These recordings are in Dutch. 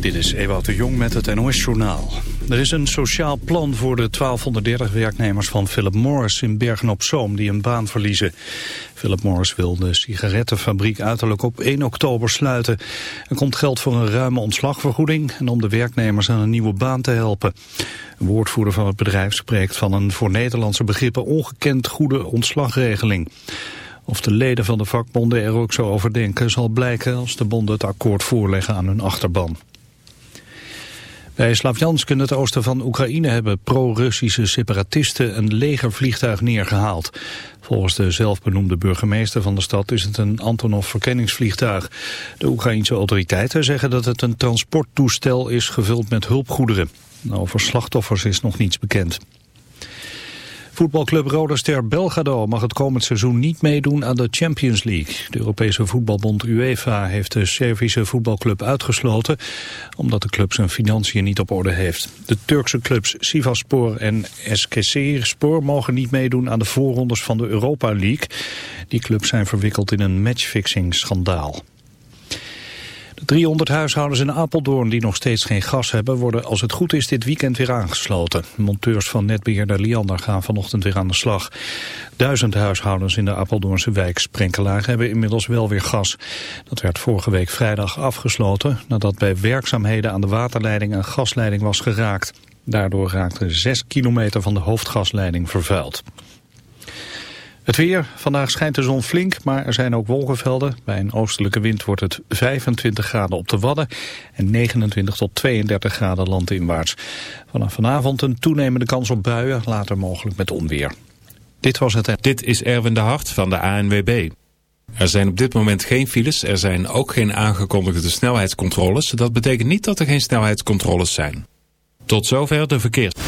Dit is Ewout de Jong met het NOS-journaal. Er is een sociaal plan voor de 1230 werknemers van Philip Morris in Bergen-op-Zoom die een baan verliezen. Philip Morris wil de sigarettenfabriek uiterlijk op 1 oktober sluiten. Er komt geld voor een ruime ontslagvergoeding en om de werknemers aan een nieuwe baan te helpen. Een woordvoerder van het bedrijf spreekt van een voor Nederlandse begrippen ongekend goede ontslagregeling. Of de leden van de vakbonden er ook zo over denken zal blijken als de bonden het akkoord voorleggen aan hun achterban. Bij Slavjansk in het oosten van Oekraïne hebben pro-Russische separatisten een legervliegtuig neergehaald. Volgens de zelfbenoemde burgemeester van de stad is het een Antonov verkenningsvliegtuig. De Oekraïense autoriteiten zeggen dat het een transporttoestel is gevuld met hulpgoederen. Over slachtoffers is nog niets bekend. Voetbalclub Roda Ster Belgrado mag het komend seizoen niet meedoen aan de Champions League. De Europese voetbalbond UEFA heeft de Servische voetbalclub uitgesloten... omdat de club zijn financiën niet op orde heeft. De Turkse clubs Sivasspor en Eskişehirspor mogen niet meedoen aan de voorrondes van de Europa League. Die clubs zijn verwikkeld in een matchfixing schandaal. De 300 huishoudens in Apeldoorn die nog steeds geen gas hebben... worden als het goed is dit weekend weer aangesloten. Monteurs van netbeheerder Liander gaan vanochtend weer aan de slag. Duizend huishoudens in de Apeldoornse wijk Sprenkelaar hebben inmiddels wel weer gas. Dat werd vorige week vrijdag afgesloten... nadat bij werkzaamheden aan de waterleiding een gasleiding was geraakt. Daardoor raakte 6 kilometer van de hoofdgasleiding vervuild. Het weer. Vandaag schijnt de zon flink, maar er zijn ook wolkenvelden. Bij een oostelijke wind wordt het 25 graden op de Wadden en 29 tot 32 graden landinwaarts. Vanaf vanavond een toenemende kans op buien, later mogelijk met onweer. Dit was het. Dit is Erwin de Hart van de ANWB. Er zijn op dit moment geen files, er zijn ook geen aangekondigde snelheidscontroles. Dat betekent niet dat er geen snelheidscontroles zijn. Tot zover de verkeers.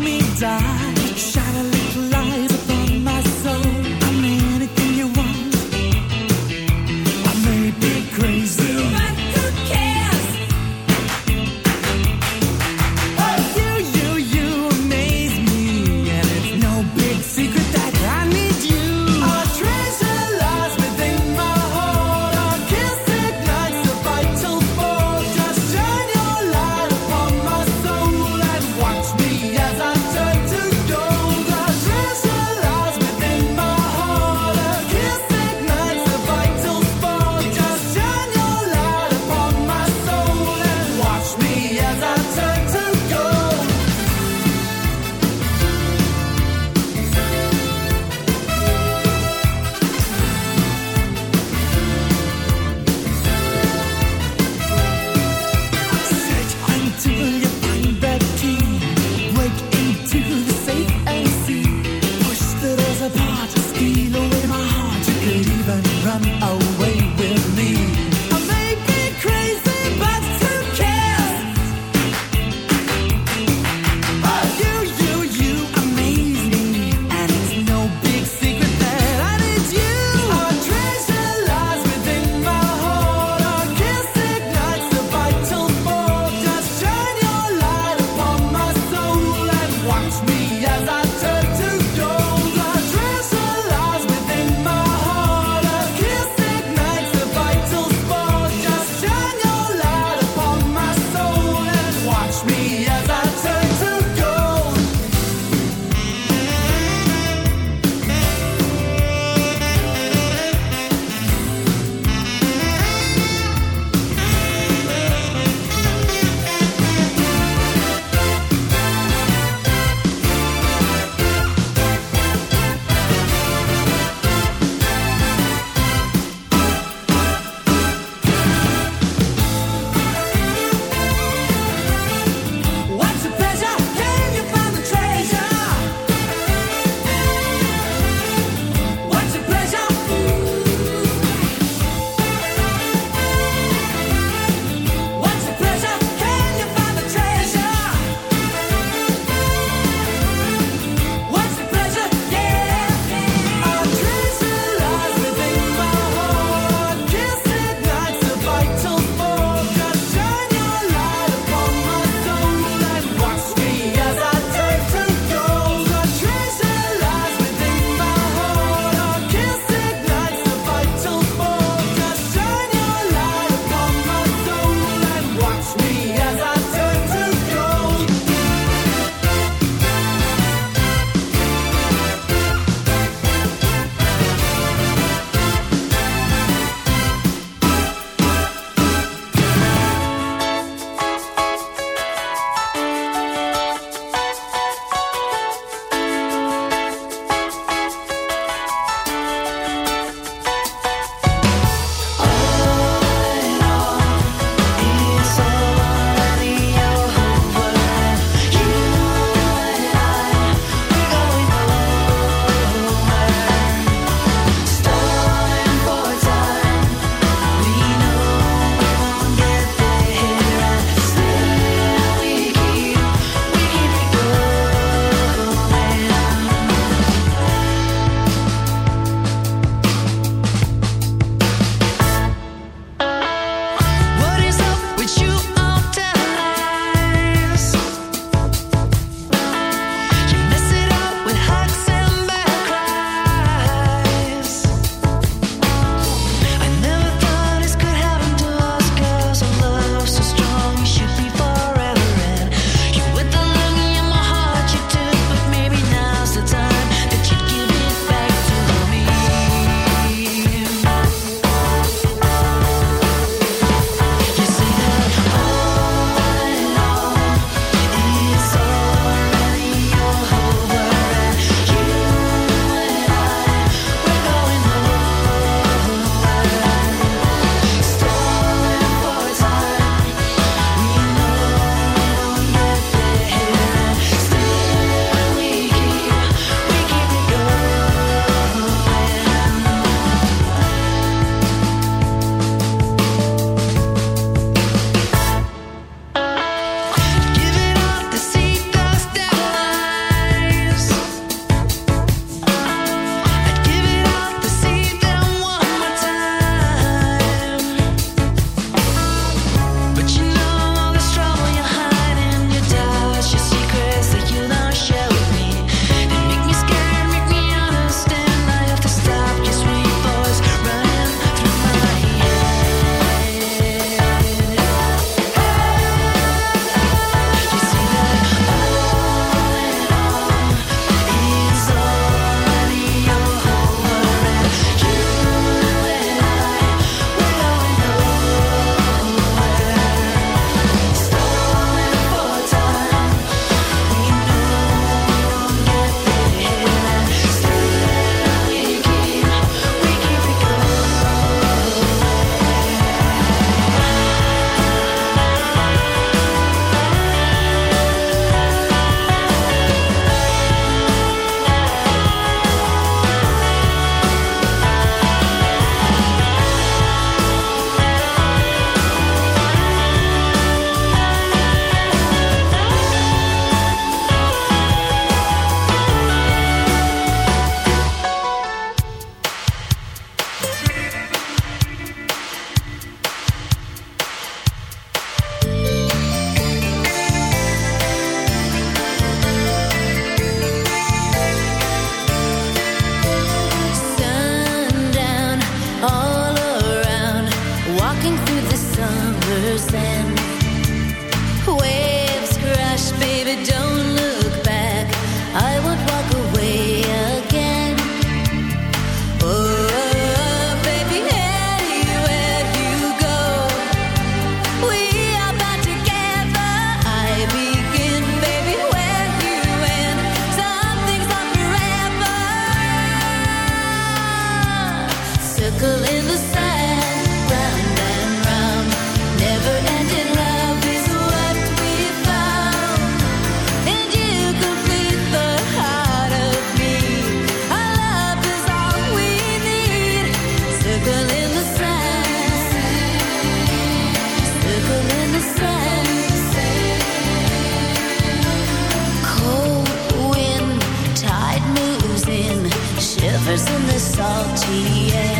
me die. the.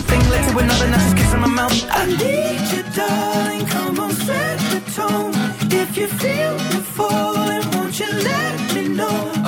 thing led to another, now she's kissing my mouth. I need you, darling. Come on, set the tone. If you feel the falling, won't you let me know?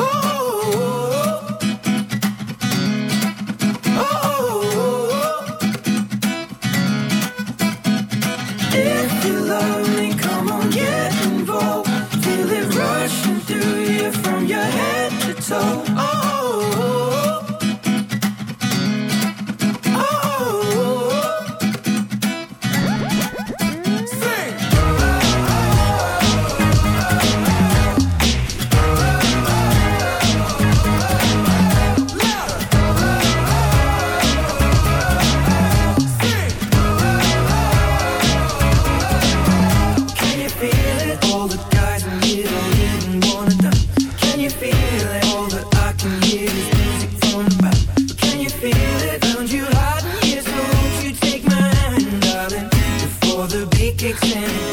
Jackson.